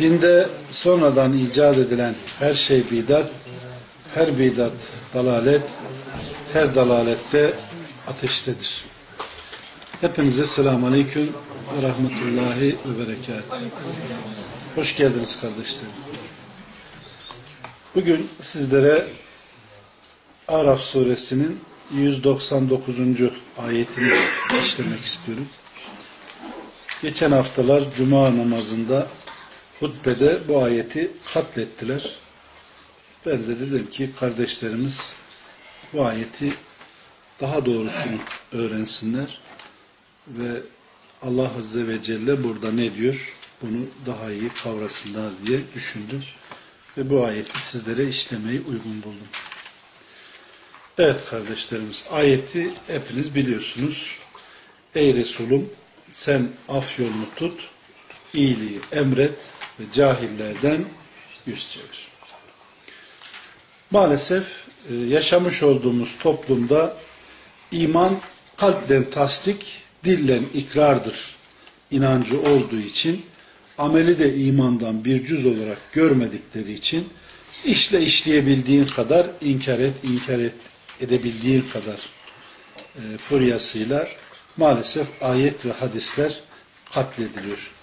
Dinde sonradan icat edilen her şey bidat, her bidat dalalet, her dalalette ateştedir. Hepinize selamun aleyküm ve rahmetullahi ve berekat. Hoş geldiniz kardeşlerim. Bugün sizlere Araf suresinin 199. ayetini işlemek istiyorum. Geçen haftalar Cuma namazında hutbede bu ayeti katlettiler. Ben de dedim ki kardeşlerimiz bu ayeti daha doğrusunu öğrensinler ve Allah Azze ve Celle burada ne diyor bunu daha iyi kavrasınlar diye düşündüm ve bu ayeti sizlere işlemeyi uygun buldum. Evet kardeşlerimiz ayeti hepiniz biliyorsunuz. Ey Resulüm sen af yolunu tut, iyiliği emret ve cahillerden yüz çevir. Maalesef e, yaşamış olduğumuz toplumda iman kalpten tasdik, dillen ikrardır inancı olduğu için ameli de imandan bir cüz olarak görmedikleri için işle işleyebildiğin kadar inkar et, inkar et, edebildiğin kadar e, furyasıyla maalesef ayet ve hadisler katlediliyor.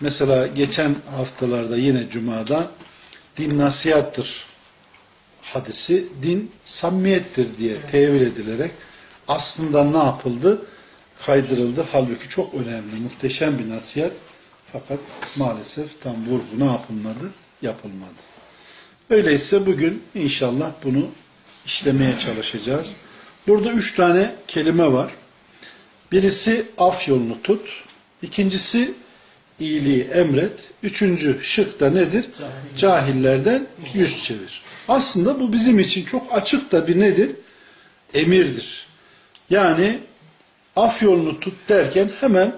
Mesela geçen haftalarda yine Cuma'da din nasihattır hadisi din samimiyettir diye tevil edilerek aslında ne yapıldı? Kaydırıldı. Halbuki çok önemli, muhteşem bir nasihat. Fakat maalesef tam vurgu ne yapılmadı? Yapılmadı. Öyleyse bugün inşallah bunu işlemeye çalışacağız. Burada üç tane kelime var. Birisi af yolunu tut. İkincisi iyiliği emret. Üçüncü şık da nedir? Cahillerden yüz çevir. Aslında bu bizim için çok açık da bir nedir? Emirdir. Yani af yolunu tut derken hemen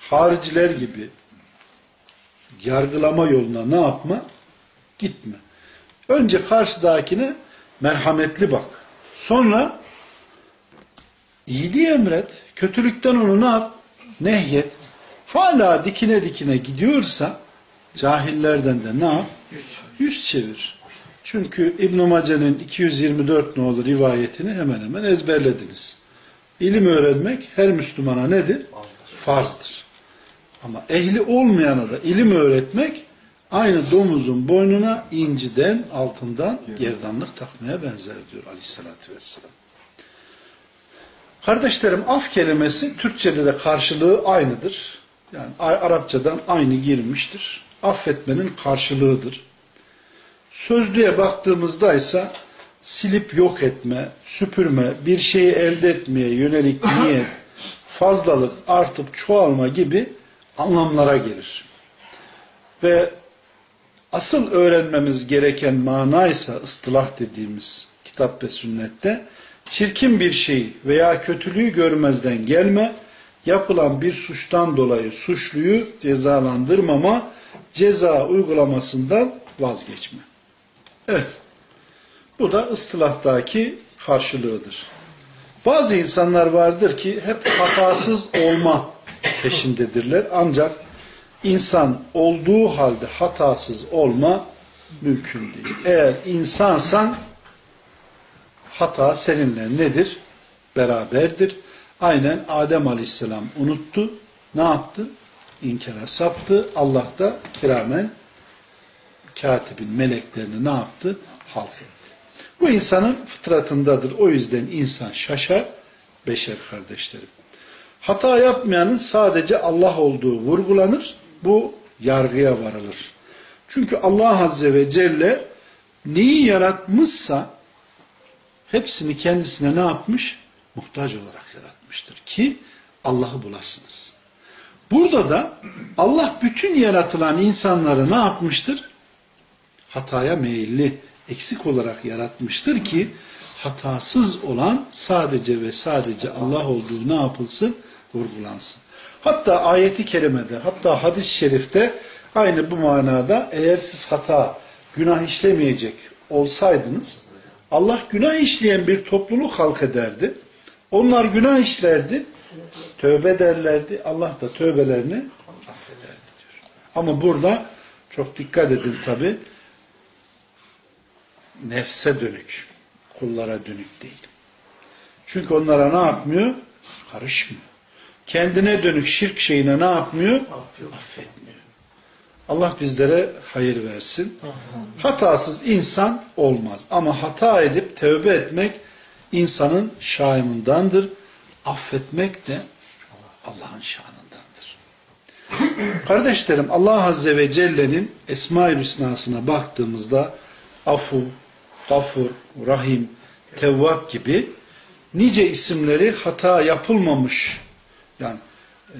hariciler gibi yargılama yoluna ne yapma? Gitme. Önce karşıdakine merhametli bak. Sonra iyiliği emret. Kötülükten onu ne yap? Nehyet. Hala dikine dikine gidiyorsa cahillerden de ne yap? Yüz çevir. Çünkü İbn-i Mace'nin 224 nolu rivayetini hemen hemen ezberlediniz. İlim öğrenmek her Müslümana nedir? Farzdır. Ama ehli olmayana da ilim öğretmek aynı domuzun boynuna inciden, altından gerdanlık takmaya benzer diyor aleyhissalatü vesselam. Kardeşlerim af kelimesi Türkçe'de de karşılığı aynıdır. Yani Arapçadan aynı girmiştir. Affetmenin karşılığıdır. Sözlüğe baktığımızda ise silip yok etme, süpürme, bir şeyi elde etmeye yönelik niyet, fazlalık, artıp çoğalma gibi anlamlara gelir. Ve asıl öğrenmemiz gereken mana ise ıstılah dediğimiz kitap ve sünnette çirkin bir şey veya kötülüğü görmezden gelme, yapılan bir suçtan dolayı suçluyu cezalandırmama, ceza uygulamasından vazgeçme. Evet. Bu da ıstılahtaki karşılığıdır. Bazı insanlar vardır ki hep hatasız olma peşindedirler. Ancak insan olduğu halde hatasız olma mümkün değil. Eğer insansan hata seninle nedir? Beraberdir. Aynen Adem Aleyhisselam unuttu. Ne yaptı? İnkara saptı. Allah da kiramen katibin meleklerini ne yaptı? Halk etti. Bu insanın fıtratındadır. O yüzden insan şaşar, beşer kardeşlerim. Hata yapmayanın sadece Allah olduğu vurgulanır. Bu yargıya varılır. Çünkü Allah Azze ve Celle neyi yaratmışsa hepsini kendisine ne yapmış? Muhtaç olarak yaratmıştır ki Allah'ı bulasınız. Burada da Allah bütün yaratılan insanları ne yapmıştır? Hataya meyilli, eksik olarak yaratmıştır ki hatasız olan sadece ve sadece Allah olduğu ne yapılsın? Vurgulansın. Hatta ayeti kerimede, hatta hadis-i şerifte aynı bu manada eğer siz hata, günah işlemeyecek olsaydınız Allah günah işleyen bir topluluk halk ederdi. Onlar günah işlerdi. Tövbe derlerdi. Allah da tövbelerini affederdi diyor. Ama burada çok dikkat edin tabi nefse dönük. Kullara dönük değil. Çünkü onlara ne yapmıyor? Karışmıyor. Kendine dönük şirk şeyine ne yapmıyor? Affetmiyor. Allah bizlere hayır versin. Hatasız insan olmaz. Ama hata edip tövbe etmek insanın şahinundandır. Affetmek de Allah'ın şanındandır. Kardeşlerim Allah Azze ve Celle'nin Esma-i Hüsna'sına baktığımızda Afu, Gafur, Rahim, Tevvab gibi nice isimleri hata yapılmamış yani e,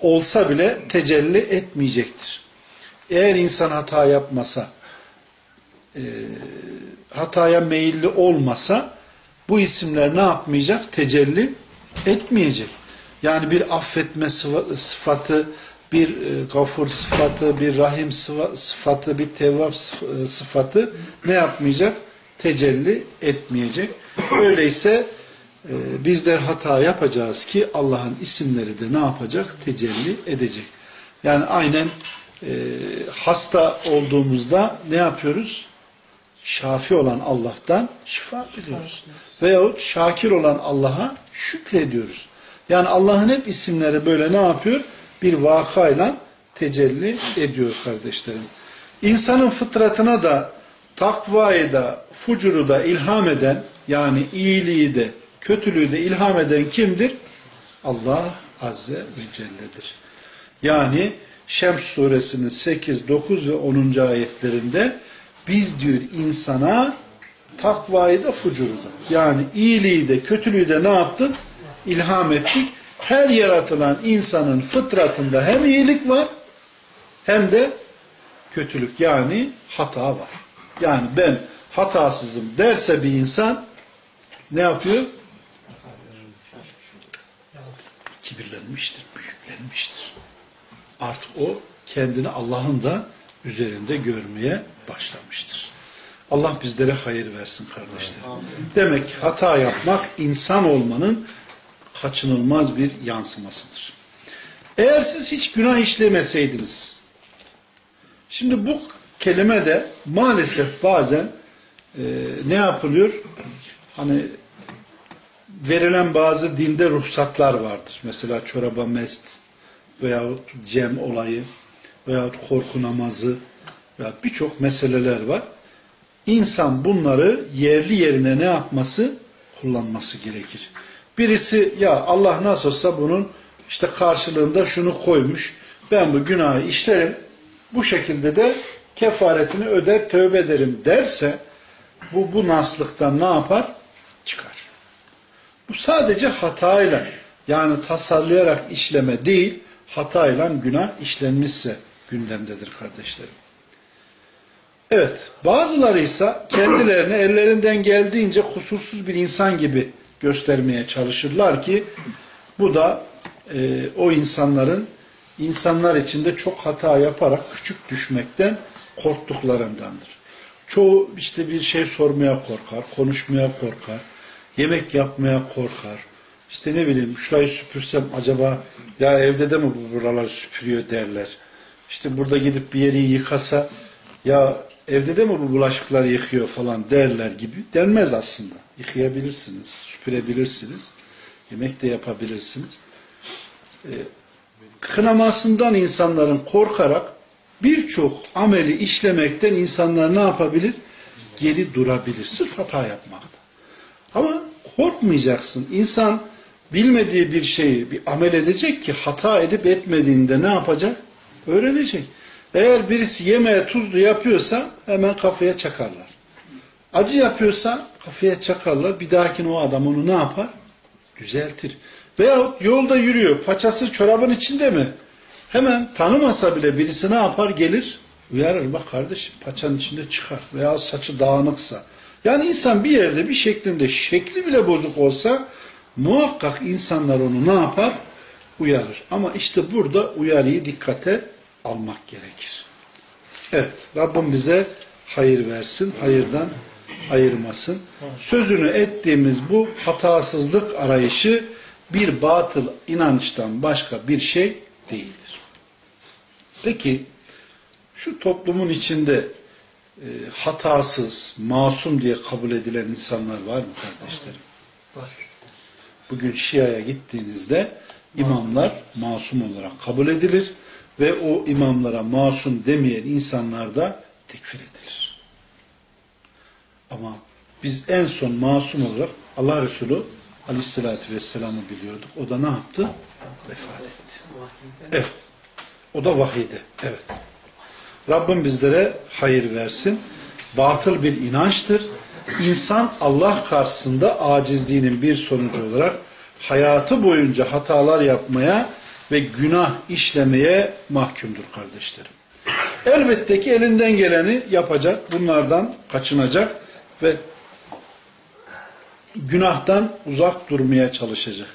olsa bile tecelli etmeyecektir. Eğer insan hata yapmasa e, hataya meyilli olmasa bu isimler ne yapmayacak? Tecelli etmeyecek. Yani bir affetme sıfatı, bir e, gafur sıfatı, bir rahim sıfatı, bir tevvab e, sıfatı ne yapmayacak? Tecelli etmeyecek. Öyleyse e, bizler hata yapacağız ki Allah'ın isimleri de ne yapacak? Tecelli edecek. Yani aynen hasta olduğumuzda ne yapıyoruz? Şafi olan Allah'tan şifa diliyoruz. Veyahut şakir olan Allah'a şükrediyoruz. Yani Allah'ın hep isimleri böyle ne yapıyor? Bir vakayla tecelli ediyor kardeşlerim. İnsanın fıtratına da takvayı da fucuru da ilham eden yani iyiliği de kötülüğü de ilham eden kimdir? Allah Azze ve Celle'dir. Yani Şems suresinin 8, 9 ve 10. ayetlerinde biz diyor insana takvayı da fucuru da yani iyiliği de kötülüğü de ne yaptık? İlham ettik. Her yaratılan insanın fıtratında hem iyilik var hem de kötülük yani hata var. Yani ben hatasızım derse bir insan ne yapıyor? Kibirlenmiştir, büyüklenmiştir. Artık o kendini Allah'ın da üzerinde görmeye başlamıştır. Allah bizlere hayır versin kardeşlerim. Demek ki hata yapmak insan olmanın kaçınılmaz bir yansımasıdır. Eğer siz hiç günah işlemeseydiniz, şimdi bu kelime de maalesef bazen e, ne yapılıyor? Hani verilen bazı dinde ruhsatlar vardır. Mesela çoraba mest veyahut cem olayı veyahut korku namazı veya birçok meseleler var. İnsan bunları yerli yerine ne yapması? Kullanması gerekir. Birisi ya Allah nasıl olsa bunun işte karşılığında şunu koymuş. Ben bu günahı işlerim. Bu şekilde de kefaretini öder, tövbe ederim derse bu, bu naslıktan ne yapar? Çıkar. Bu sadece hatayla yani tasarlayarak işleme değil, hatayla günah işlenmişse gündemdedir kardeşlerim. Evet, bazıları ise kendilerini ellerinden geldiğince kusursuz bir insan gibi göstermeye çalışırlar ki bu da e, o insanların insanlar içinde çok hata yaparak küçük düşmekten korktuklarındandır. Çoğu işte bir şey sormaya korkar, konuşmaya korkar, yemek yapmaya korkar. İşte ne bileyim şurayı süpürsem acaba ya evde de mi bu buralar süpürüyor derler. İşte burada gidip bir yeri yıkasa ya evde de mi bu bulaşıkları yıkıyor falan derler gibi denmez aslında. Yıkayabilirsiniz, süpürebilirsiniz, yemek de yapabilirsiniz. Ee, kınamasından insanların korkarak birçok ameli işlemekten insanlar ne yapabilir? Geri durabilir. Sırf hata yapmakta. Ama korkmayacaksın. İnsan bilmediği bir şeyi bir amel edecek ki hata edip etmediğinde ne yapacak? Öğrenecek. Eğer birisi yemeğe tuzlu yapıyorsa hemen kafaya çakarlar. Acı yapıyorsa kafaya çakarlar. Bir dahakine o adam onu ne yapar? Düzeltir. Veyahut yolda yürüyor. Paçası çorabın içinde mi? Hemen tanımasa bile birisi ne yapar? Gelir uyarır. Bak kardeşim paçanın içinde çıkar. Veya saçı dağınıksa. Yani insan bir yerde bir şeklinde şekli bile bozuk olsa muhakkak insanlar onu ne yapar? Uyarır. Ama işte burada uyarıyı dikkate almak gerekir. Evet. Rabbim bize hayır versin. Hayırdan ayırmasın. Sözünü ettiğimiz bu hatasızlık arayışı bir batıl inançtan başka bir şey değildir. Peki şu toplumun içinde e, hatasız, masum diye kabul edilen insanlar var mı kardeşlerim? Var. Bugün Şia'ya gittiğinizde imamlar masum olarak kabul edilir ve o imamlara masum demeyen insanlar da tekfir edilir. Ama biz en son masum olarak Allah Resulü Aleyhisselatü Vesselam'ı biliyorduk. O da ne yaptı? Vefat etti. Evet. O da vahiydi. Evet. Rabbim bizlere hayır versin. Batıl bir inançtır. İnsan Allah karşısında acizliğinin bir sonucu olarak hayatı boyunca hatalar yapmaya ve günah işlemeye mahkumdur kardeşlerim. Elbette ki elinden geleni yapacak, bunlardan kaçınacak ve günahtan uzak durmaya çalışacak.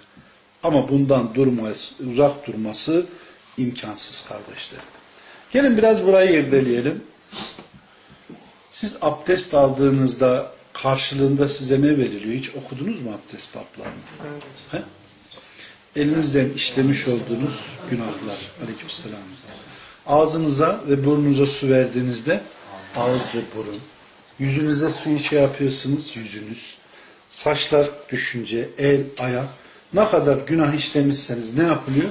Ama bundan durması, uzak durması imkansız kardeşlerim. Gelin biraz burayı irdeleyelim. Siz abdest aldığınızda karşılığında size ne veriliyor? Hiç okudunuz mu abdest bablarını? He? Elinizden işlemiş olduğunuz günahlar. Aleykümselam. Ağzınıza ve burnunuza su verdiğinizde ağız ve burun. Yüzünüze suyu şey yapıyorsunuz, yüzünüz. Saçlar düşünce, el, ayak. Ne kadar günah işlemişseniz ne yapılıyor?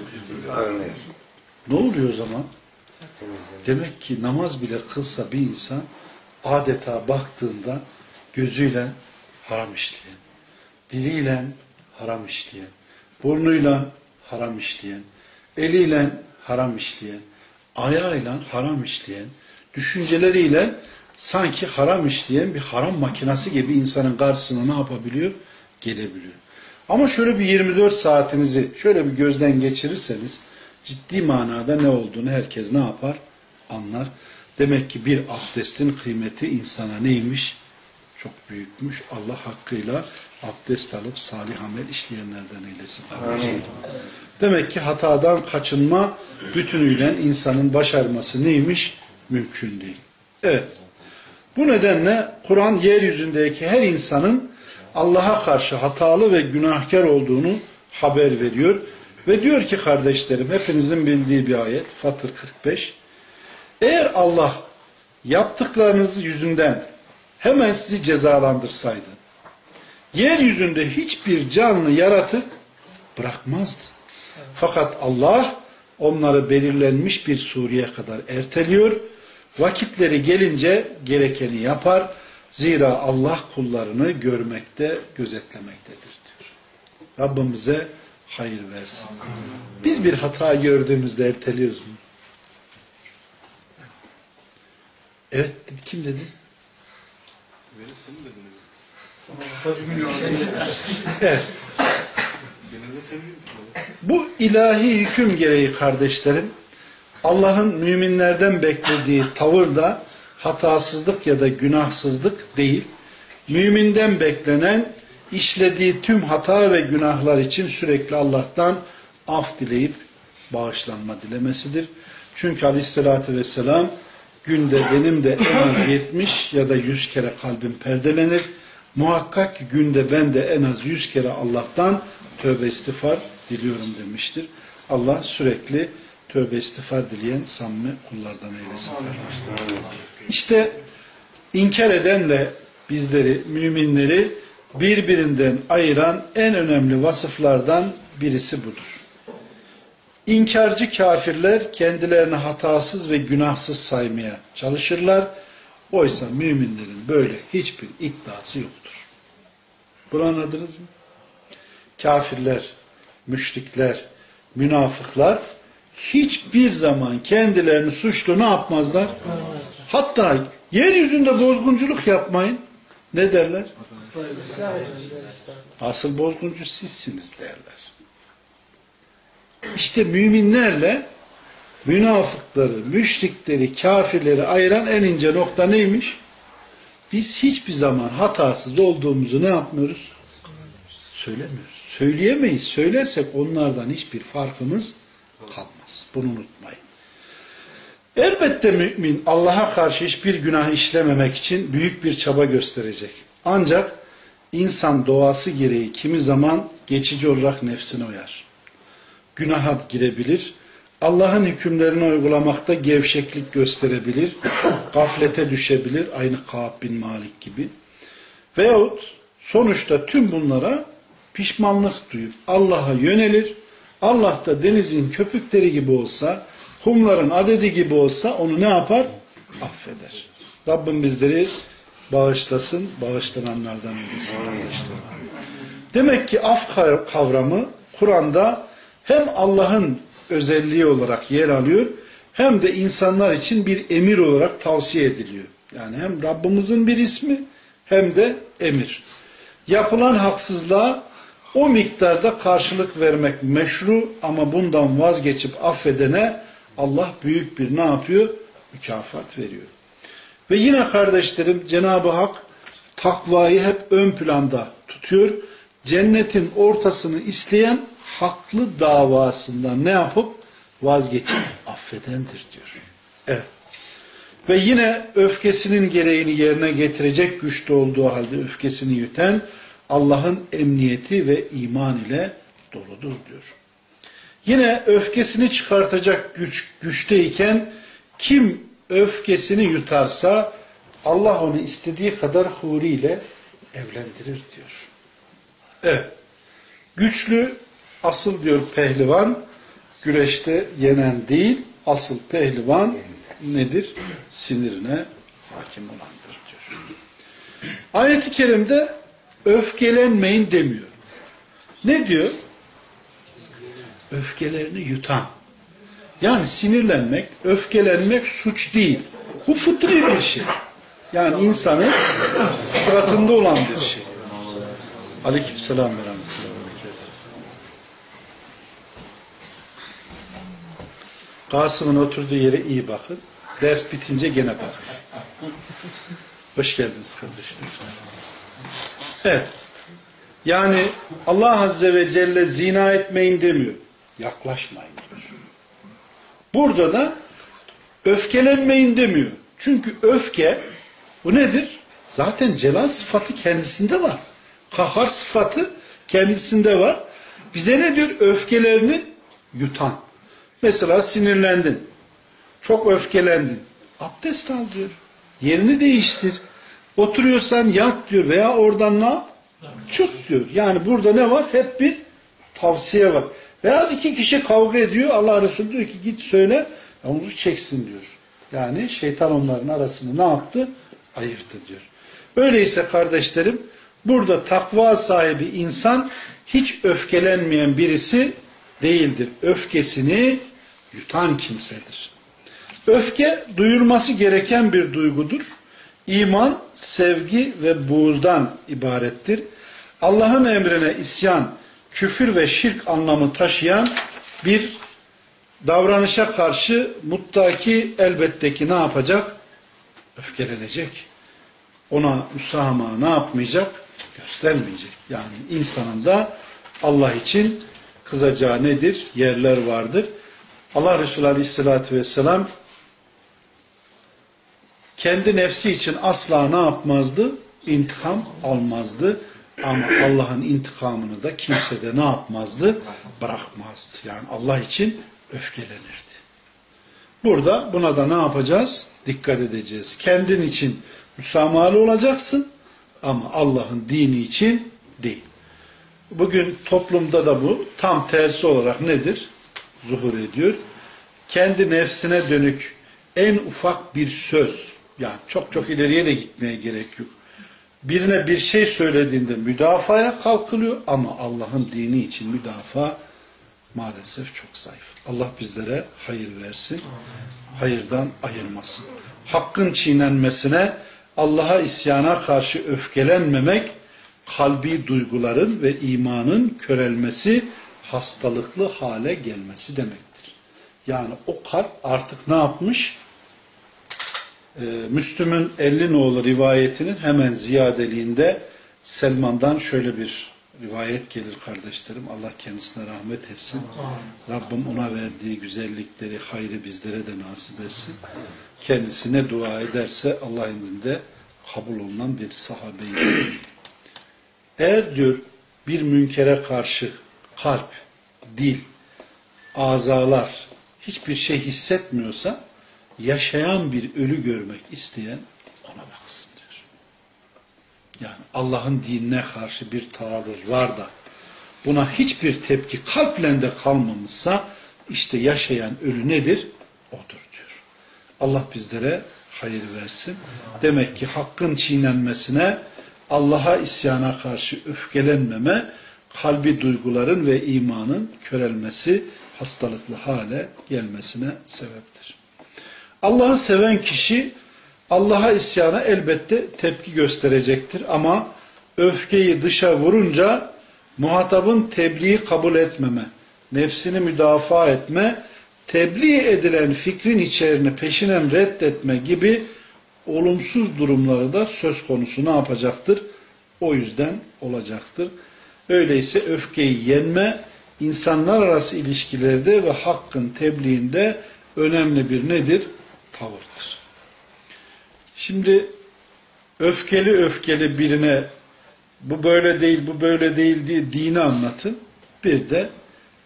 Ne oluyor o zaman? Demek ki namaz bile kılsa bir insan adeta baktığında gözüyle haram işleyen, diliyle haram işleyen, burnuyla haram işleyen, eliyle haram işleyen, ayağıyla haram işleyen, düşünceleriyle sanki haram işleyen bir haram makinası gibi insanın karşısına ne yapabiliyor? Gelebiliyor. Ama şöyle bir 24 saatinizi şöyle bir gözden geçirirseniz ciddi manada ne olduğunu herkes ne yapar? Anlar. Demek ki bir abdestin kıymeti insana neymiş? Çok büyükmüş. Allah hakkıyla abdest alıp salih amel işleyenlerden eylesin. Amin. Demek ki hatadan kaçınma bütünüyle insanın başarması neymiş? Mümkün değil. Evet. Bu nedenle Kur'an yeryüzündeki her insanın Allah'a karşı hatalı ve günahkar olduğunu haber veriyor. Ve diyor ki kardeşlerim hepinizin bildiği bir ayet Fatır 45 eğer Allah yaptıklarınız yüzünden hemen sizi cezalandırsaydı yeryüzünde hiçbir canlı yaratık bırakmazdı. Fakat Allah onları belirlenmiş bir sureye kadar erteliyor. Vakitleri gelince gerekeni yapar. Zira Allah kullarını görmekte, gözetlemektedir diyor. Rabbimize hayır versin. Biz bir hata gördüğümüzde erteliyoruz mu? Evet dedi. Kim dedi? Evet. Bu ilahi hüküm gereği kardeşlerim Allah'ın müminlerden beklediği tavır da hatasızlık ya da günahsızlık değil. Müminden beklenen işlediği tüm hata ve günahlar için sürekli Allah'tan af dileyip bağışlanma dilemesidir. Çünkü aleyhissalatü vesselam günde benim de en az 70 ya da 100 kere kalbim perdelenir. Muhakkak ki günde ben de en az 100 kere Allah'tan tövbe istiğfar diliyorum demiştir. Allah sürekli tövbe istiğfar dileyen samimi kullardan eylesin. İşte inkar edenle bizleri, müminleri birbirinden ayıran en önemli vasıflardan birisi budur. İnkarcı kafirler kendilerini hatasız ve günahsız saymaya çalışırlar. Oysa müminlerin böyle hiçbir iddiası yoktur. Bunu anladınız mı? Kafirler, müşrikler, münafıklar hiçbir zaman kendilerini suçlu ne yapmazlar? Hatta yeryüzünde bozgunculuk yapmayın. Ne derler? Asıl bozguncu sizsiniz derler. İşte müminlerle münafıkları, müşrikleri, kafirleri ayıran en ince nokta neymiş? Biz hiçbir zaman hatasız olduğumuzu ne yapmıyoruz? Söylemiyoruz. Söyleyemeyiz. Söylersek onlardan hiçbir farkımız kalmaz. Bunu unutmayın. Elbette mümin Allah'a karşı hiçbir günah işlememek için büyük bir çaba gösterecek. Ancak insan doğası gereği kimi zaman geçici olarak nefsine uyar. Günaha girebilir, Allah'ın hükümlerini uygulamakta gevşeklik gösterebilir, gaflete düşebilir, aynı Kaab bin Malik gibi. Veyahut sonuçta tüm bunlara pişmanlık duyup Allah'a yönelir, Allah da denizin köpükleri gibi olsa, kumların adedi gibi olsa onu ne yapar? Affeder. Rabbim bizleri bağışlasın, bağışlananlardan eylesin. Demek ki af kavramı Kur'an'da hem Allah'ın özelliği olarak yer alıyor hem de insanlar için bir emir olarak tavsiye ediliyor. Yani hem Rabbimizin bir ismi hem de emir. Yapılan haksızlığa o miktarda karşılık vermek meşru ama bundan vazgeçip affedene Allah büyük bir ne yapıyor? Mükafat veriyor. Ve yine kardeşlerim Cenab-ı Hak takvayı hep ön planda tutuyor. Cennetin ortasını isteyen haklı davasından ne yapıp vazgeçip affedendir diyor. Evet. Ve yine öfkesinin gereğini yerine getirecek güçte olduğu halde öfkesini yüten Allah'ın emniyeti ve iman ile doludur diyor. Yine öfkesini çıkartacak güç güçteyken kim öfkesini yutarsa Allah onu istediği kadar huriyle evlendirir diyor. Evet. Güçlü asıl diyor pehlivan güreşte yenen değil asıl pehlivan nedir? Sinirine hakim olandır diyor. Ayet-i kerimde öfkelenmeyin demiyor. Ne diyor? Öfkelerini yutan. Yani sinirlenmek, öfkelenmek suç değil. Bu fıtri bir şey. Yani insanın fıtratında olan bir şey. Aleykümselam ve Kasım'ın oturduğu yere iyi bakın. Ders bitince gene bakın. Hoş geldiniz kardeşler. Evet. Yani Allah Azze ve Celle zina etmeyin demiyor. Yaklaşmayın diyor. Burada da öfkelenmeyin demiyor. Çünkü öfke bu nedir? Zaten celal sıfatı kendisinde var. Kahar sıfatı kendisinde var. Bize ne diyor? Öfkelerini yutan. Mesela sinirlendin. Çok öfkelendin. Abdest al diyor. Yerini değiştir. Oturuyorsan yat diyor veya oradan ne yap? Çık diyor. Yani burada ne var? Hep bir tavsiye var. Veya iki kişi kavga ediyor. Allah Resulü diyor ki git söyle omuzu çeksin diyor. Yani şeytan onların arasını ne yaptı? Ayırdı diyor. Öyleyse kardeşlerim burada takva sahibi insan hiç öfkelenmeyen birisi değildir. Öfkesini yutan kimsedir. Öfke duyulması gereken bir duygudur. İman, sevgi ve buğzdan ibarettir. Allah'ın emrine isyan, küfür ve şirk anlamı taşıyan bir davranışa karşı muttaki elbette ki ne yapacak? Öfkelenecek. Ona müsamaha ne yapmayacak? Göstermeyecek. Yani insanın da Allah için kızacağı nedir? Yerler vardır. Allah Resulü Aleyhisselatü Vesselam kendi nefsi için asla ne yapmazdı? İntikam almazdı. Ama Allah'ın intikamını da kimse de ne yapmazdı? Bırakmazdı. Yani Allah için öfkelenirdi. Burada buna da ne yapacağız? Dikkat edeceğiz. Kendin için müsamahalı olacaksın ama Allah'ın dini için değil. Bugün toplumda da bu tam tersi olarak nedir? Zuhur ediyor. Kendi nefsine dönük en ufak bir söz, yani çok çok ileriye de gitmeye gerek yok. Birine bir şey söylediğinde müdafaya kalkılıyor ama Allah'ın dini için müdafaa maalesef çok zayıf. Allah bizlere hayır versin. Hayırdan ayırmasın. Hakkın çiğnenmesine, Allah'a isyana karşı öfkelenmemek, kalbi duyguların ve imanın körelmesi, hastalıklı hale gelmesi demektir. Yani o kalp artık ne yapmış? Ee, Müslüm'ün 50 nolu rivayetinin hemen ziyadeliğinde Selman'dan şöyle bir rivayet gelir kardeşlerim. Allah kendisine rahmet etsin. Rabbim ona verdiği güzellikleri, hayrı bizlere de nasip etsin. Kendisine dua ederse Allah indinde kabul olunan bir sahabeydi. Eğer diyor bir münkere karşı kalp, dil, azalar hiçbir şey hissetmiyorsa yaşayan bir ölü görmek isteyen ona baksın diyor. Yani Allah'ın dinine karşı bir taarruz var da buna hiçbir tepki kalple de kalmamışsa işte yaşayan ölü nedir? Odur diyor. Allah bizlere hayır versin. Demek ki hakkın çiğnenmesine Allah'a isyana karşı öfkelenmeme kalbi duyguların ve imanın körelmesi, hastalıklı hale gelmesine sebeptir. Allah'ı seven kişi Allah'a isyana elbette tepki gösterecektir ama öfkeyi dışa vurunca muhatabın tebliği kabul etmeme, nefsini müdafaa etme, tebliğ edilen fikrin içerini peşinen reddetme gibi olumsuz durumları da söz konusu ne yapacaktır? O yüzden olacaktır. Öyleyse öfkeyi yenme, insanlar arası ilişkilerde ve hakkın tebliğinde önemli bir nedir? Tavırdır. Şimdi öfkeli öfkeli birine bu böyle değil, bu böyle değil diye dini anlatın. Bir de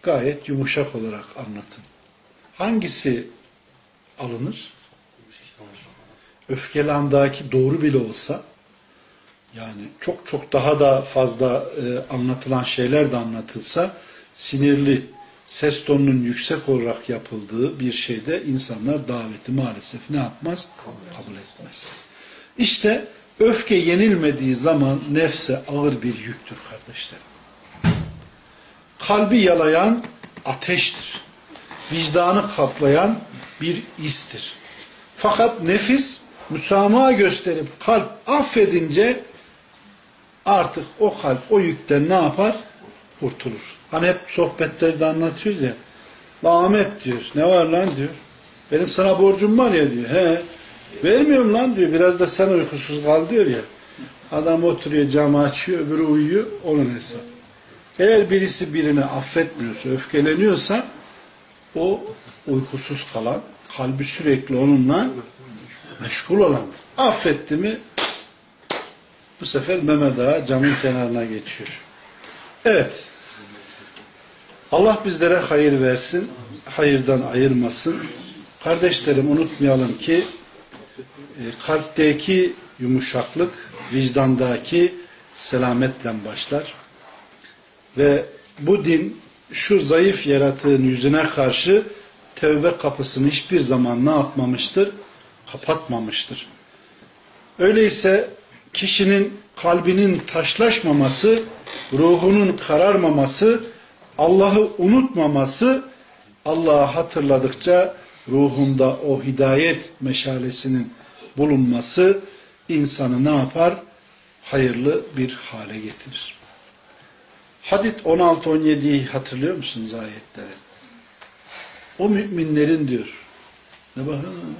gayet yumuşak olarak anlatın. Hangisi alınır? Öfkeli andaki doğru bile olsa yani çok çok daha da fazla e, anlatılan şeyler de anlatılsa sinirli ses tonunun yüksek olarak yapıldığı bir şeyde insanlar daveti maalesef ne yapmaz? Kabul etmez. İşte öfke yenilmediği zaman nefse ağır bir yüktür kardeşlerim. Kalbi yalayan ateştir. Vicdanı kaplayan bir istir. Fakat nefis müsamaha gösterip kalp affedince artık o kalp o yükten ne yapar? Kurtulur. Hani hep sohbetlerde anlatıyoruz ya. Ahmet diyor. Ne var lan diyor. Benim sana borcum var ya diyor. He. Vermiyorum lan diyor. Biraz da sen uykusuz kal diyor ya. Adam oturuyor camı açıyor öbürü uyuyor. Onun hesabı. Eğer birisi birini affetmiyorsa, öfkeleniyorsa o uykusuz kalan, kalbi sürekli onunla meşgul olandır. Affetti mi bu sefer Mehmet Ağa camın kenarına geçiyor. Evet. Allah bizlere hayır versin, hayırdan ayırmasın. Kardeşlerim unutmayalım ki e, kalpteki yumuşaklık vicdandaki selametle başlar. Ve bu din şu zayıf yaratığın yüzüne karşı tevbe kapısını hiçbir zaman ne yapmamıştır? Kapatmamıştır. Öyleyse kişinin kalbinin taşlaşmaması, ruhunun kararmaması, Allah'ı unutmaması, Allah'ı hatırladıkça ruhunda o hidayet meşalesinin bulunması insanı ne yapar? Hayırlı bir hale getirir. Hadit 16-17'yi hatırlıyor musunuz ayetleri? O müminlerin diyor. Ne bakın?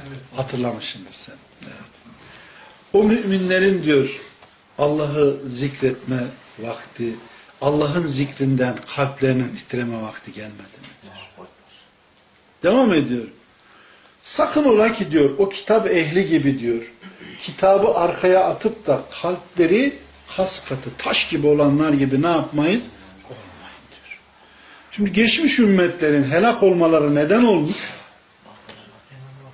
Evet. Hatırlamışsındır sen. Evet. O müminlerin diyor Allah'ı zikretme vakti, Allah'ın zikrinden kalplerinin titreme vakti gelmedi mi? Diyor. Devam ediyor. Sakın ola ki diyor o kitap ehli gibi diyor. Kitabı arkaya atıp da kalpleri kas katı, taş gibi olanlar gibi ne yapmayın? Olmayın diyor. Şimdi geçmiş ümmetlerin helak olmaları neden olmuş?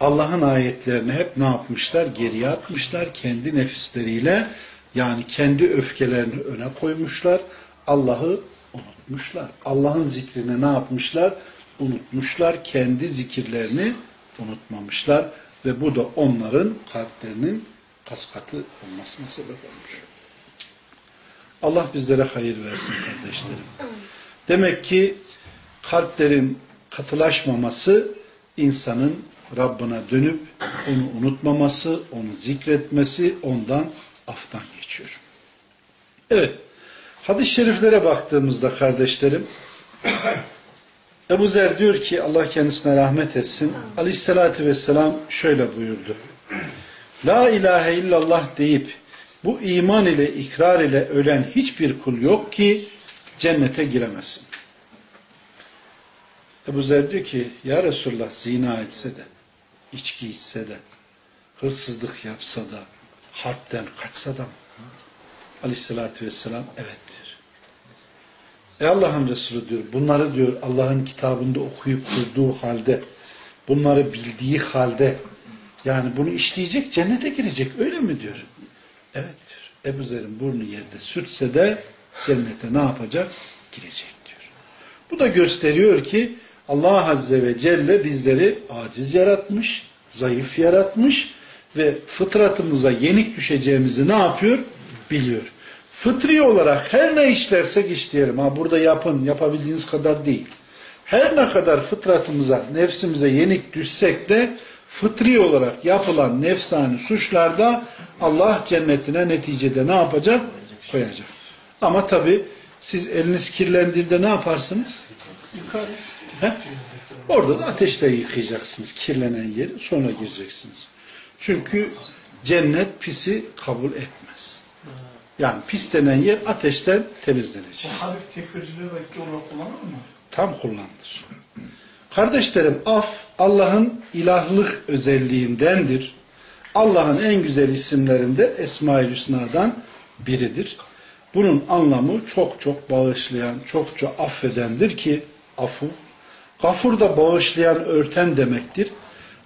Allah'ın ayetlerini hep ne yapmışlar? Geriye atmışlar. Kendi nefisleriyle yani kendi öfkelerini öne koymuşlar. Allah'ı unutmuşlar. Allah'ın zikrini ne yapmışlar? Unutmuşlar. Kendi zikirlerini unutmamışlar. Ve bu da onların kalplerinin kaskatı olmasına sebep olmuş. Allah bizlere hayır versin kardeşlerim. Demek ki kalplerin katılaşmaması insanın Rabbına dönüp onu unutmaması, onu zikretmesi ondan aftan geçiyor. Evet. Hadis-i şeriflere baktığımızda kardeşlerim Ebu Zer diyor ki Allah kendisine rahmet etsin. Aleyhissalatü vesselam şöyle buyurdu. La ilahe illallah deyip bu iman ile ikrar ile ölen hiçbir kul yok ki cennete giremesin. Ebu Zer diyor ki ya Resulullah zina etse de içki içse de hırsızlık yapsa da harpten kaçsa da Aleyhissalatü vesselam evet diyor. E Allah'ın Resulü diyor bunları diyor Allah'ın kitabında okuyup durduğu halde bunları bildiği halde yani bunu işleyecek cennete girecek öyle mi diyor. Evet diyor. Ebu Zer'in burnu yerde sürtse de cennete ne yapacak? Girecek diyor. Bu da gösteriyor ki Allah Azze ve Celle bizleri aciz yaratmış, zayıf yaratmış ve fıtratımıza yenik düşeceğimizi ne yapıyor? Biliyor. Fıtri olarak her ne işlersek işleyelim. Ha burada yapın, yapabildiğiniz kadar değil. Her ne kadar fıtratımıza, nefsimize yenik düşsek de fıtri olarak yapılan nefsani suçlarda Allah cennetine neticede ne yapacak? Koyacak. Ama tabi siz eliniz kirlendiğinde ne yaparsınız? Yıkar. He? Orada da ateşle yıkayacaksınız kirlenen yeri sonra gireceksiniz. Çünkü cennet pisi kabul etmez. Yani pis denen yer ateşten temizlenecek. O hafif tekfirciliği belki olarak kullanır mı? Tam kullanılır. Kardeşlerim af Allah'ın ilahlık özelliğindendir. Allah'ın en güzel isimlerinde Esma-i Hüsna'dan biridir. Bunun anlamı çok çok bağışlayan, çokça affedendir ki afu. Gafur da bağışlayan, örten demektir.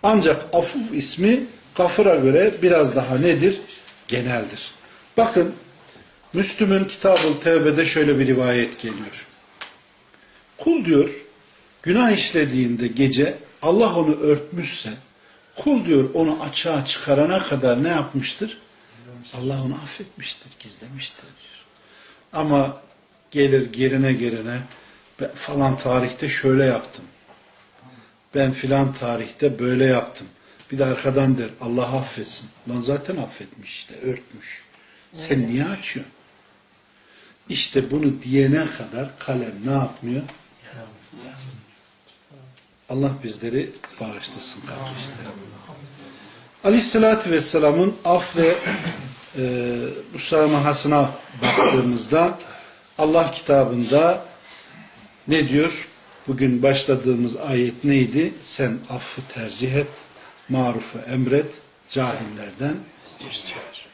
Ancak afuf ismi gafura göre biraz daha nedir? Geneldir. Bakın Müslüm'ün Kitab-ı Tevbe'de şöyle bir rivayet geliyor. Kul diyor, günah işlediğinde gece Allah onu örtmüşse, kul diyor onu açığa çıkarana kadar ne yapmıştır? Allah onu affetmiştir, gizlemiştir diyor. Ama gelir gerine gerine ben falan tarihte şöyle yaptım. Ben filan tarihte böyle yaptım. Bir de arkadan der Allah affetsin. Lan zaten affetmiş işte örtmüş. Sen niye açıyorsun? İşte bunu diyene kadar kalem ne yapmıyor? Allah bizleri bağışlasın kardeşlerim. Aleyhissalatü Vesselam'ın af ve e, musamahasına baktığımızda Allah kitabında ne diyor? Bugün başladığımız ayet neydi? Sen affı tercih et, marufu emret, cahillerden çevir.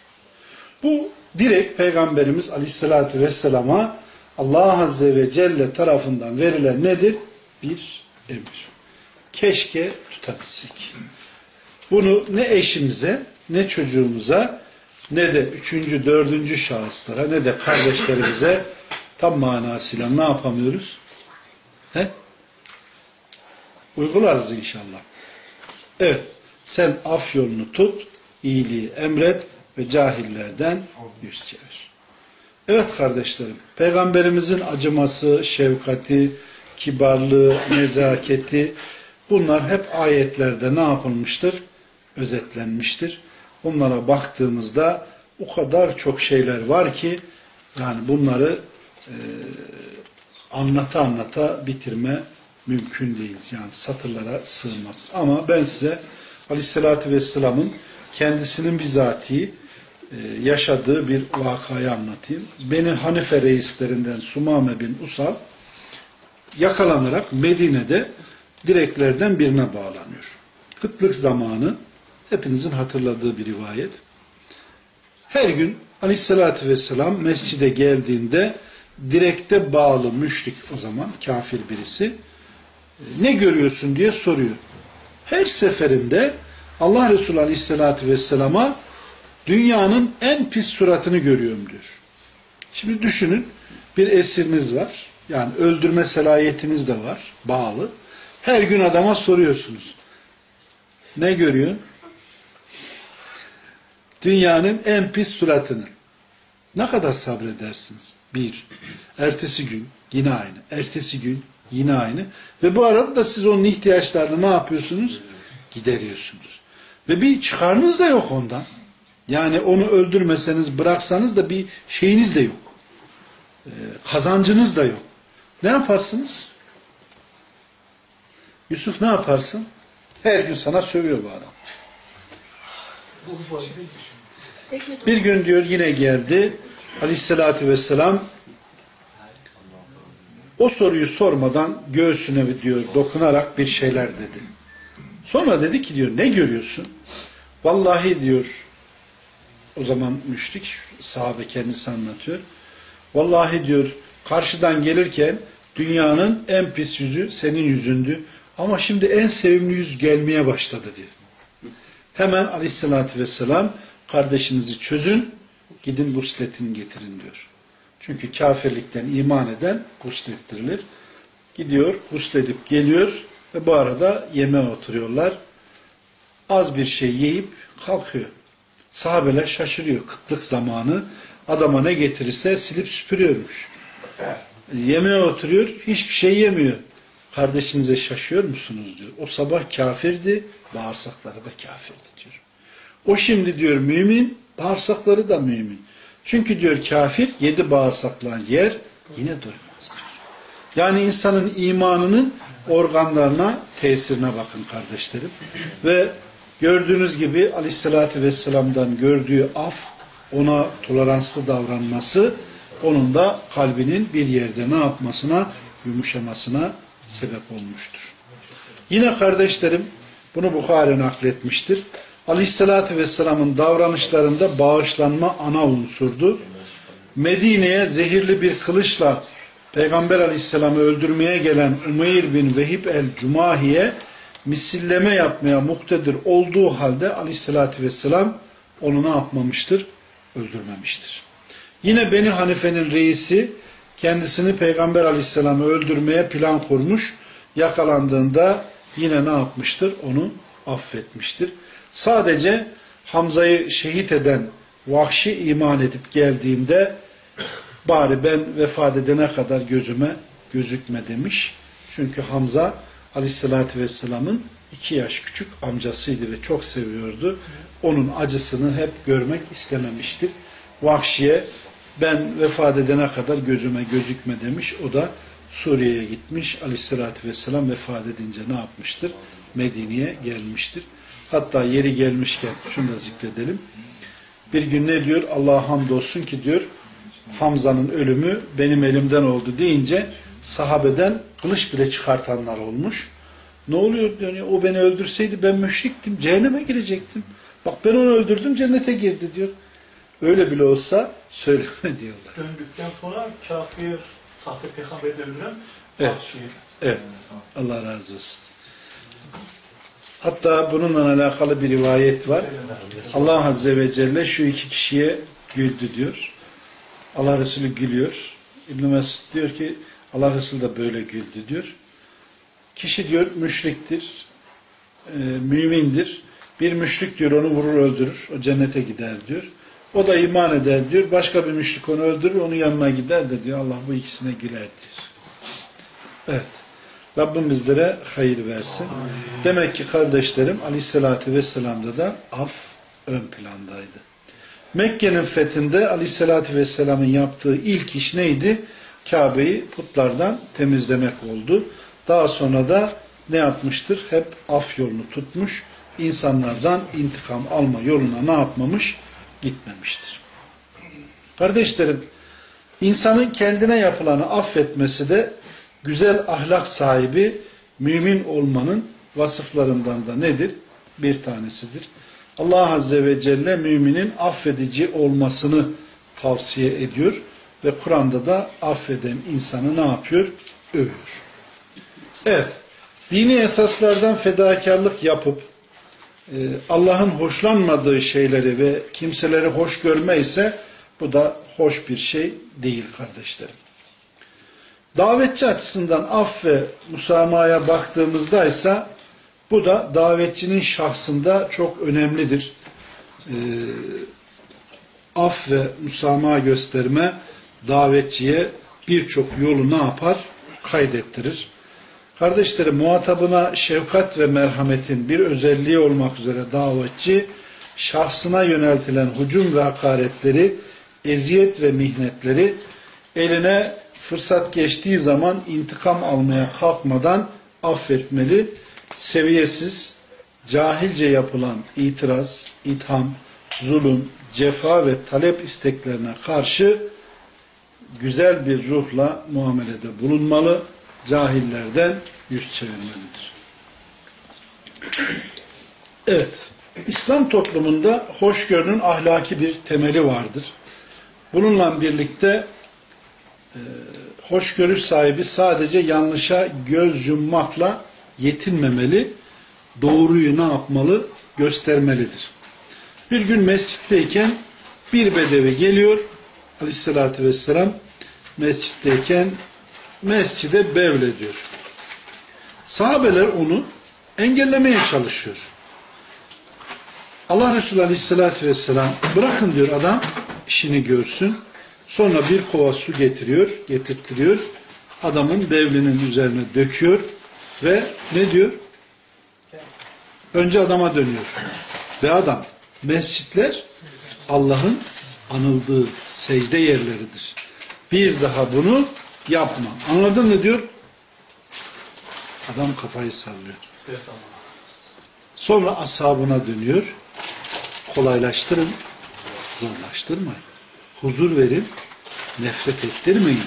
Bu direkt Peygamberimiz Aleyhisselatü Vesselam'a Allah Azze ve Celle tarafından verilen nedir? Bir emir. Keşke tutabilsek. Bunu ne eşimize, ne çocuğumuza, ne de üçüncü, dördüncü şahıslara, ne de kardeşlerimize tam manasıyla ne yapamıyoruz? He? Uygularız inşallah. Evet. Sen af yolunu tut, iyiliği emret ve cahillerden yüz çevir. Evet kardeşlerim, Peygamberimizin acıması, şefkati, kibarlığı, nezaketi bunlar hep ayetlerde ne yapılmıştır? Özetlenmiştir. Bunlara baktığımızda o kadar çok şeyler var ki yani bunları e, anlata anlata bitirme mümkün değil. Yani satırlara sığmaz. Ama ben size Aleyhisselatü Vesselam'ın kendisinin bizatihi e, yaşadığı bir vakayı anlatayım. Beni Hanife reislerinden Sumame bin Usal yakalanarak Medine'de direklerden birine bağlanıyor. Kıtlık zamanı hepinizin hatırladığı bir rivayet. Her gün Aleyhisselatü Vesselam mescide geldiğinde direkte bağlı müşrik o zaman kafir birisi ne görüyorsun diye soruyor. Her seferinde Allah Resulü Aleyhisselatü Vesselam'a dünyanın en pis suratını görüyorum diyor. Şimdi düşünün bir esiriniz var. Yani öldürme selayetiniz de var. Bağlı. Her gün adama soruyorsunuz. Ne görüyorsun? Dünyanın en pis suratını. Ne kadar sabredersiniz? Bir. Ertesi gün yine aynı. Ertesi gün yine aynı. Ve bu arada da siz onun ihtiyaçlarını ne yapıyorsunuz? Gideriyorsunuz. Ve bir çıkarınız da yok ondan. Yani onu öldürmeseniz, bıraksanız da bir şeyiniz de yok. Ee, kazancınız da yok. Ne yaparsınız? Yusuf ne yaparsın? Her gün sana sövüyor bu adam. Bir gün diyor yine geldi. Aleyhissalatü vesselam o soruyu sormadan göğsüne diyor dokunarak bir şeyler dedi. Sonra dedi ki diyor ne görüyorsun? Vallahi diyor o zaman müşrik sahabe kendisi anlatıyor. Vallahi diyor karşıdan gelirken dünyanın en pis yüzü senin yüzündü. Ama şimdi en sevimli yüz gelmeye başladı diyor. Hemen aleyhissalatü vesselam kardeşinizi çözün gidin gusletini getirin diyor. Çünkü kafirlikten iman eden guslettirilir. Gidiyor, gusledip geliyor ve bu arada yemeğe oturuyorlar. Az bir şey yiyip kalkıyor. Sahabeler şaşırıyor. Kıtlık zamanı adama ne getirirse silip süpürüyormuş. Yemeğe oturuyor, hiçbir şey yemiyor. Kardeşinize şaşıyor musunuz diyor. O sabah kafirdi, bağırsakları da kafirdi diyor. O şimdi diyor mümin, bağırsakları da mümin. Çünkü diyor kafir yedi bağırsakla yer yine doymaz. Yani insanın imanının organlarına tesirine bakın kardeşlerim. Ve gördüğünüz gibi aleyhissalatü vesselam'dan gördüğü af ona toleranslı davranması onun da kalbinin bir yerde ne yapmasına yumuşamasına sebep olmuştur. Yine kardeşlerim bunu Bukhari nakletmiştir. Aleyhissalatü Vesselam'ın davranışlarında bağışlanma ana unsurdu. Medine'ye zehirli bir kılıçla Peygamber Aleyhisselam'ı öldürmeye gelen Umeyr bin Vehib el-Cumahi'ye misilleme yapmaya muktedir olduğu halde Aleyhisselatü Vesselam onu ne yapmamıştır? Öldürmemiştir. Yine Beni Hanife'nin reisi kendisini Peygamber Aleyhisselam'ı öldürmeye plan kurmuş. Yakalandığında yine ne yapmıştır? Onu affetmiştir. Sadece Hamza'yı şehit eden vahşi iman edip geldiğinde bari ben vefat edene kadar gözüme gözükme demiş. Çünkü Hamza Aleyhisselatü Vesselam'ın iki yaş küçük amcasıydı ve çok seviyordu. Onun acısını hep görmek istememiştir. Vahşiye ben vefat edene kadar gözüme gözükme demiş. O da Suriye'ye gitmiş. Aleyhisselatü Vesselam vefat edince ne yapmıştır? Medine'ye gelmiştir. Hatta yeri gelmişken şunu da zikredelim. Bir gün ne diyor? Allah'a hamdolsun ki diyor Hamza'nın ölümü benim elimden oldu deyince sahabeden kılıç bile çıkartanlar olmuş. Ne oluyor diyor. O beni öldürseydi ben müşriktim. Cehenneme girecektim. Bak ben onu öldürdüm cennete girdi diyor. Öyle bile olsa söyleme diyorlar. Döndükten sonra kafir sahte peygamberi öldüren Evet. Evet. Allah razı olsun. Hatta bununla alakalı bir rivayet var. Allah Azze ve Celle şu iki kişiye güldü diyor. Allah Resulü gülüyor. İbn Mesud diyor ki Allah Resulü de böyle güldü diyor. Kişi diyor müşriktir, e, mümindir. Bir müşrik diyor onu vurur öldürür. O cennete gider diyor. O da iman eder diyor. Başka bir müşrik onu öldürür. Onun yanına gider de diyor. Allah bu ikisine güler diyor. Evet. Rabbim bizlere hayır versin. Demek ki kardeşlerim Aleyhisselatü Vesselam'da da af ön plandaydı. Mekke'nin fethinde Aleyhisselatü Vesselam'ın yaptığı ilk iş neydi? Kabe'yi putlardan temizlemek oldu. Daha sonra da ne yapmıştır? Hep af yolunu tutmuş. insanlardan intikam alma yoluna ne yapmamış? Gitmemiştir. Kardeşlerim, insanın kendine yapılanı affetmesi de güzel ahlak sahibi mümin olmanın vasıflarından da nedir? Bir tanesidir. Allah Azze ve Celle müminin affedici olmasını tavsiye ediyor ve Kur'an'da da affeden insanı ne yapıyor? Övüyor. Evet, dini esaslardan fedakarlık yapıp e, Allah'ın hoşlanmadığı şeyleri ve kimseleri hoş görme ise bu da hoş bir şey değil kardeşlerim. Davetçi açısından af ve musamaya baktığımızda ise bu da davetçinin şahsında çok önemlidir. Ee, af ve musamaha gösterme davetçiye birçok yolu ne yapar? Kaydettirir. Kardeşlerim muhatabına şefkat ve merhametin bir özelliği olmak üzere davetçi şahsına yöneltilen hücum ve hakaretleri, eziyet ve mihnetleri eline fırsat geçtiği zaman intikam almaya kalkmadan affetmeli. Seviyesiz, cahilce yapılan itiraz, itham, zulüm, cefa ve talep isteklerine karşı güzel bir ruhla muamelede bulunmalı. Cahillerden yüz çevirmelidir. Evet, İslam toplumunda hoşgörünün ahlaki bir temeli vardır. Bununla birlikte hoşgörü sahibi sadece yanlışa göz yummakla yetinmemeli, doğruyu ne yapmalı? Göstermelidir. Bir gün mescitteyken bir bedevi geliyor, aleyhissalatü vesselam mescitteyken mescide bevlediyor. Sahabeler onu engellemeye çalışıyor. Allah Resulü Aleyhisselatü Vesselam bırakın diyor adam işini görsün. Sonra bir kova su getiriyor, getirttiriyor. Adamın bevlinin üzerine döküyor ve ne diyor? Önce adama dönüyor. Ve adam mescitler Allah'ın anıldığı secde yerleridir. Bir daha bunu yapma. Anladın mı diyor? Adam kafayı sallıyor. Sonra ashabına dönüyor. Kolaylaştırın, zorlaştırmayın. Huzur verin, nefret ettirmeyin,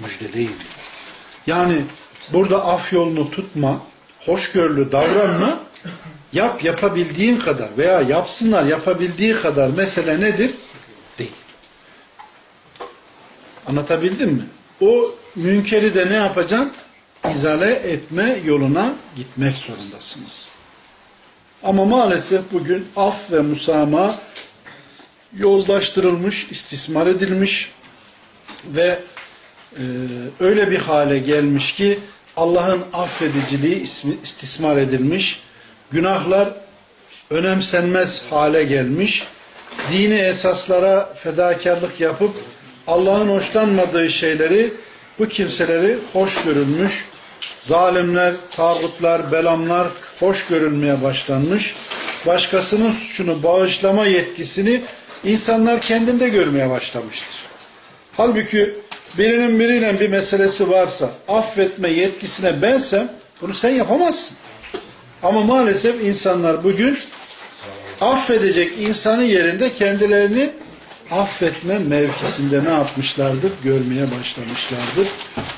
müjdeleyin. Yani burada af yolunu tutma, hoşgörülü davranma, yap yapabildiğin kadar veya yapsınlar yapabildiği kadar mesele nedir? Değil. Anlatabildim mi? O münkeri de ne yapacaksın? İzale etme yoluna gitmek zorundasınız. Ama maalesef bugün af ve musama yozlaştırılmış, istismar edilmiş ve e, öyle bir hale gelmiş ki Allah'ın affediciliği istismar edilmiş, günahlar önemsenmez hale gelmiş, dini esaslara fedakarlık yapıp Allah'ın hoşlanmadığı şeyleri bu kimseleri hoş görülmüş, zalimler, tağutlar, belamlar hoş görülmeye başlanmış, başkasının suçunu bağışlama yetkisini insanlar kendinde görmeye başlamıştır. Halbuki birinin biriyle bir meselesi varsa affetme yetkisine bensem bunu sen yapamazsın. Ama maalesef insanlar bugün affedecek insanın yerinde kendilerini affetme mevkisinde ne yapmışlardır? Görmeye başlamışlardır.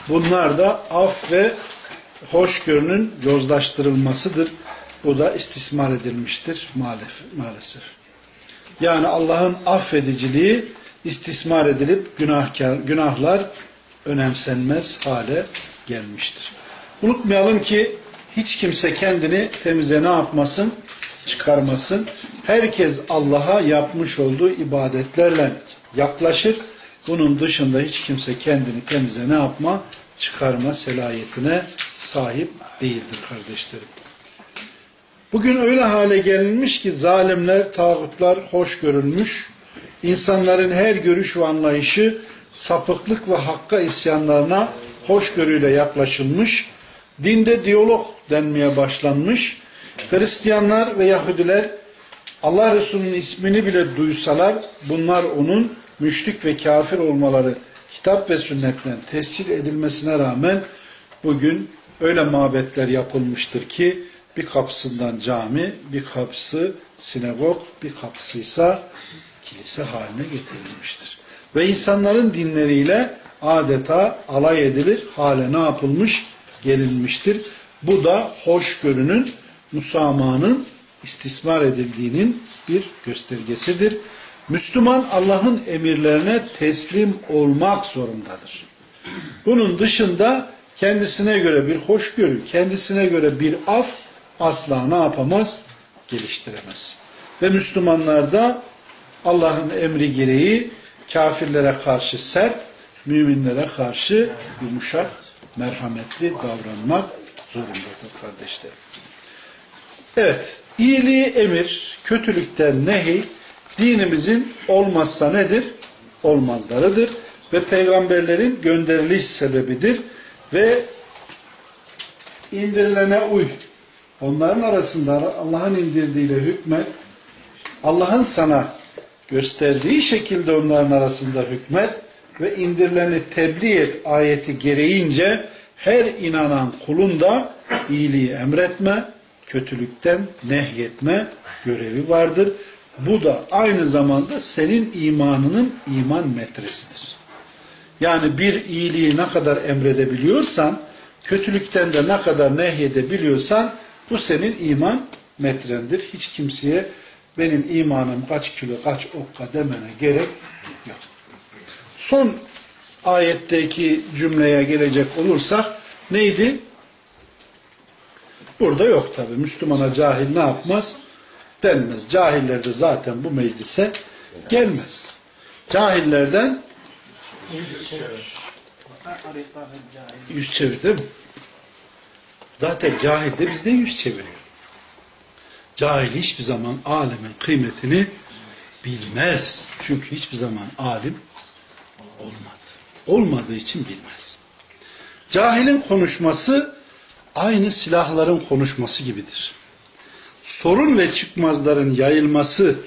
Bunlar da af ve hoşgörünün yozlaştırılmasıdır. Bu da istismar edilmiştir maalesef. Yani Allah'ın affediciliği istismar edilip günahkar, günahlar önemsenmez hale gelmiştir. Unutmayalım ki hiç kimse kendini temize ne yapmasın? Çıkarmasın. Herkes Allah'a yapmış olduğu ibadetlerle yaklaşır. Bunun dışında hiç kimse kendini temize ne yapma? Çıkarma selayetine sahip değildir kardeşlerim. Bugün öyle hale gelinmiş ki zalimler, tağutlar hoş görülmüş, insanların her görüş ve anlayışı sapıklık ve hakka isyanlarına hoşgörüyle yaklaşılmış, dinde diyalog denmeye başlanmış, Hristiyanlar ve Yahudiler Allah Resulü'nün ismini bile duysalar bunlar onun müşrik ve kafir olmaları kitap ve sünnetten tescil edilmesine rağmen bugün öyle mabetler yapılmıştır ki bir kapısından cami, bir kapısı sinagog, bir kapısıysa kilise haline getirilmiştir. Ve insanların dinleriyle adeta alay edilir hale ne yapılmış? Gelinmiştir. Bu da hoşgörünün, musamanın istismar edildiğinin bir göstergesidir. Müslüman Allah'ın emirlerine teslim olmak zorundadır. Bunun dışında kendisine göre bir hoşgörü, kendisine göre bir af asla ne yapamaz? Geliştiremez. Ve Müslümanlar da Allah'ın emri gereği kafirlere karşı sert, müminlere karşı yumuşak, merhametli davranmak zorundadır kardeşlerim. Evet, iyiliği emir, kötülükten nehi, dinimizin olmazsa nedir? Olmazlarıdır ve peygamberlerin gönderiliş sebebidir ve indirilene uy. Onların arasında Allah'ın indirdiğiyle hükmet, Allah'ın sana gösterdiği şekilde onların arasında hükmet ve indirileni tebliğ et ayeti gereğince her inanan kulun da iyiliği emretme, kötülükten nehyetme görevi vardır. Bu da aynı zamanda senin imanının iman metresidir. Yani bir iyiliği ne kadar emredebiliyorsan, kötülükten de ne kadar nehyedebiliyorsan bu senin iman metrendir. Hiç kimseye benim imanım kaç kilo kaç okka demene gerek yok. Son ayetteki cümleye gelecek olursak neydi? Burada yok tabi. Müslümana cahil ne yapmaz? Denmez. Cahiller de zaten bu meclise gelmez. Cahillerden yüz çevir değil mi? Zaten cahil de bizden yüz çeviriyor. Cahil hiçbir zaman alemin kıymetini bilmez. Çünkü hiçbir zaman alim olmadı. Olmadığı için bilmez. Cahilin konuşması aynı silahların konuşması gibidir. Sorun ve çıkmazların yayılması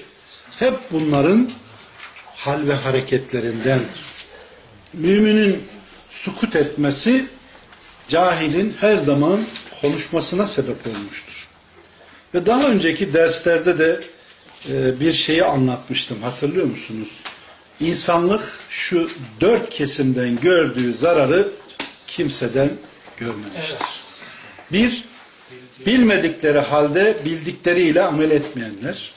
hep bunların hal ve hareketlerindendir. Müminin sukut etmesi cahilin her zaman konuşmasına sebep olmuştur. Ve daha önceki derslerde de e, bir şeyi anlatmıştım. Hatırlıyor musunuz? İnsanlık şu dört kesimden gördüğü zararı kimseden görmemiştir. Bir, bilmedikleri halde bildikleriyle amel etmeyenler.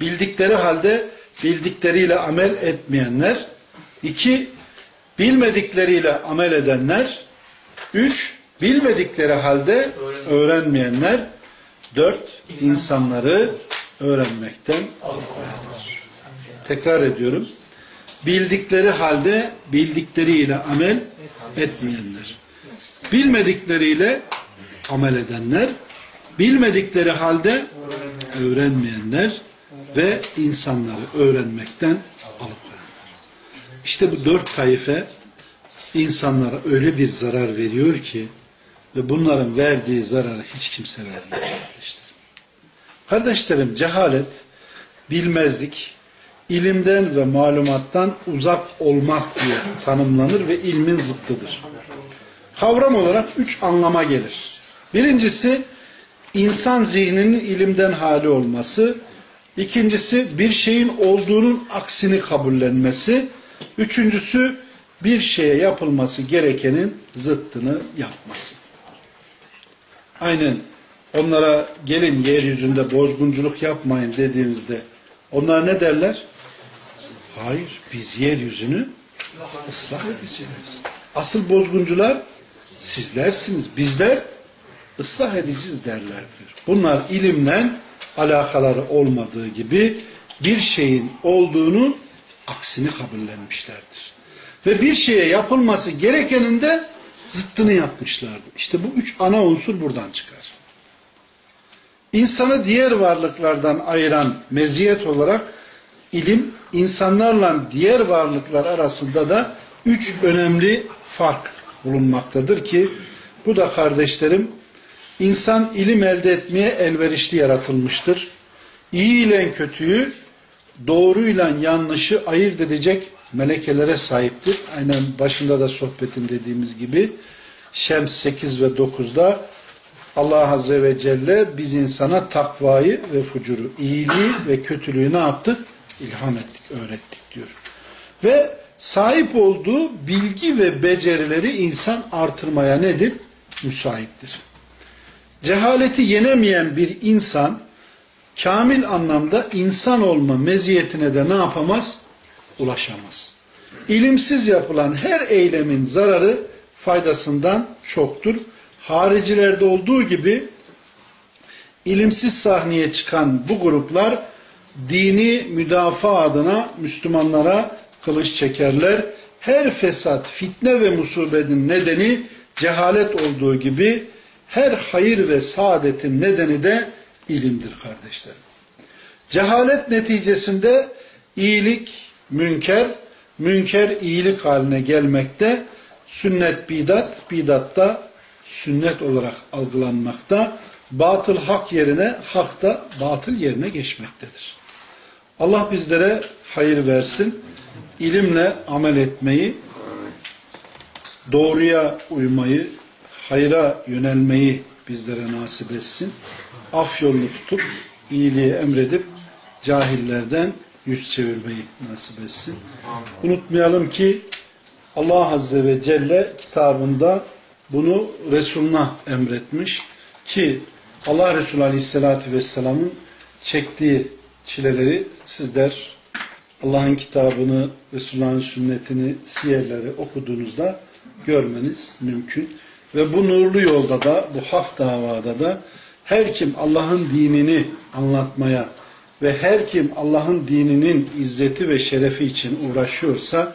Bildikleri halde bildikleriyle amel etmeyenler. İki, bilmedikleriyle amel edenler. Üç, bilmedikleri halde öğrenmeyenler. Dört, insanları öğrenmekten alıkoyanlar. Tekrar ediyorum. Bildikleri halde bildikleriyle amel etmeyenler. Bilmedikleriyle amel edenler, bilmedikleri halde öğrenmeyenler ve insanları öğrenmekten alıkoyanlar. İşte bu dört taife insanlara öyle bir zarar veriyor ki ve bunların verdiği zararı hiç kimse vermiyor kardeşlerim. Kardeşlerim cehalet, bilmezlik, ilimden ve malumattan uzak olmak diye tanımlanır ve ilmin zıttıdır. Kavram olarak üç anlama gelir. Birincisi insan zihninin ilimden hali olması. İkincisi bir şeyin olduğunun aksini kabullenmesi. Üçüncüsü bir şeye yapılması gerekenin zıttını yapması. Aynen onlara gelin yeryüzünde bozgunculuk yapmayın dediğimizde onlar ne derler? Hayır biz yeryüzünü ıslah edeceğiz. Asıl bozguncular sizlersiniz. Bizler ıslah edeceğiz derler. Bunlar ilimle alakaları olmadığı gibi bir şeyin olduğunu aksini kabullenmişlerdir. Ve bir şeye yapılması gerekenin de zıttını yapmışlardı. İşte bu üç ana unsur buradan çıkar. İnsanı diğer varlıklardan ayıran meziyet olarak ilim, insanlarla diğer varlıklar arasında da üç önemli fark bulunmaktadır ki bu da kardeşlerim insan ilim elde etmeye elverişli yaratılmıştır. İyi ile kötüyü, doğruyla yanlışı ayırt edecek melekelere sahiptir. Aynen başında da sohbetin dediğimiz gibi Şems 8 ve 9'da Allah Azze ve Celle biz insana takvayı ve fucuru, iyiliği ve kötülüğü ne yaptık? İlham ettik, öğrettik diyor. Ve sahip olduğu bilgi ve becerileri insan artırmaya nedir? Müsaittir. Cehaleti yenemeyen bir insan kamil anlamda insan olma meziyetine de ne yapamaz? Ulaşamaz. İlimsiz yapılan her eylemin zararı faydasından çoktur. Haricilerde olduğu gibi ilimsiz sahneye çıkan bu gruplar dini müdafaa adına Müslümanlara kılıç çekerler. Her fesat, fitne ve musibetin nedeni cehalet olduğu gibi her hayır ve saadetin nedeni de ilimdir kardeşlerim. Cehalet neticesinde iyilik münker, münker iyilik haline gelmekte, sünnet bidat, bidatta sünnet olarak algılanmakta, batıl hak yerine, hak da batıl yerine geçmektedir. Allah bizlere hayır versin. İlimle amel etmeyi, doğruya uymayı, hayra yönelmeyi bizlere nasip etsin. Af yolunu tutup, iyiliği emredip, cahillerden yüz çevirmeyi nasip etsin. Unutmayalım ki Allah Azze ve Celle kitabında bunu Resuluna emretmiş ki Allah Resulü Aleyhisselatü Vesselam'ın çektiği çileleri sizler Allah'ın kitabını, Resulullah'ın sünnetini, siyerleri okuduğunuzda görmeniz mümkün. Ve bu nurlu yolda da, bu hak davada da her kim Allah'ın dinini anlatmaya ve her kim Allah'ın dininin izzeti ve şerefi için uğraşıyorsa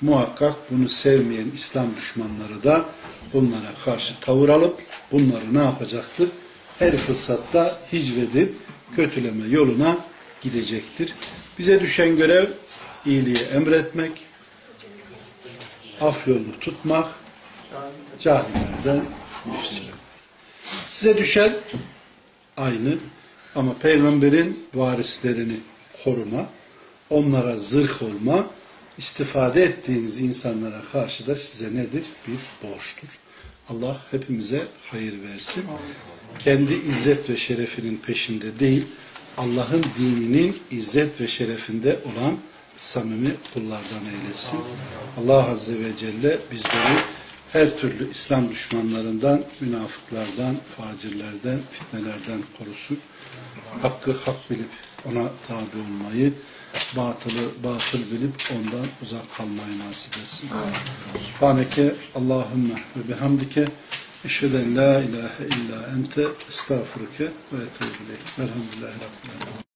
muhakkak bunu sevmeyen İslam düşmanları da bunlara karşı tavır alıp bunları ne yapacaktır? Her fırsatta hicvedip kötüleme yoluna gidecektir. Bize düşen görev iyiliği emretmek, af yolunu tutmak, cahillerden yüz. Size düşen aynı ama peygamberin varislerini koruma, onlara zırh olma, istifade ettiğiniz insanlara karşı da size nedir? Bir borçtur. Allah hepimize hayır versin. Kendi izzet ve şerefinin peşinde değil, Allah'ın dininin izzet ve şerefinde olan samimi kullardan eylesin. Allah Azze ve Celle bizleri her türlü İslam düşmanlarından, münafıklardan, facirlerden, fitnelerden korusun. Hakkı hak bilip ona tabi olmayı, batılı batıl bilip ondan uzak kalmayı nasip etsin. Subhaneke Allahümme ve bihamdike eşheden la ilahe illa ente estağfurke ve etûbü ileyk. Velhamdülillahi Rabbil.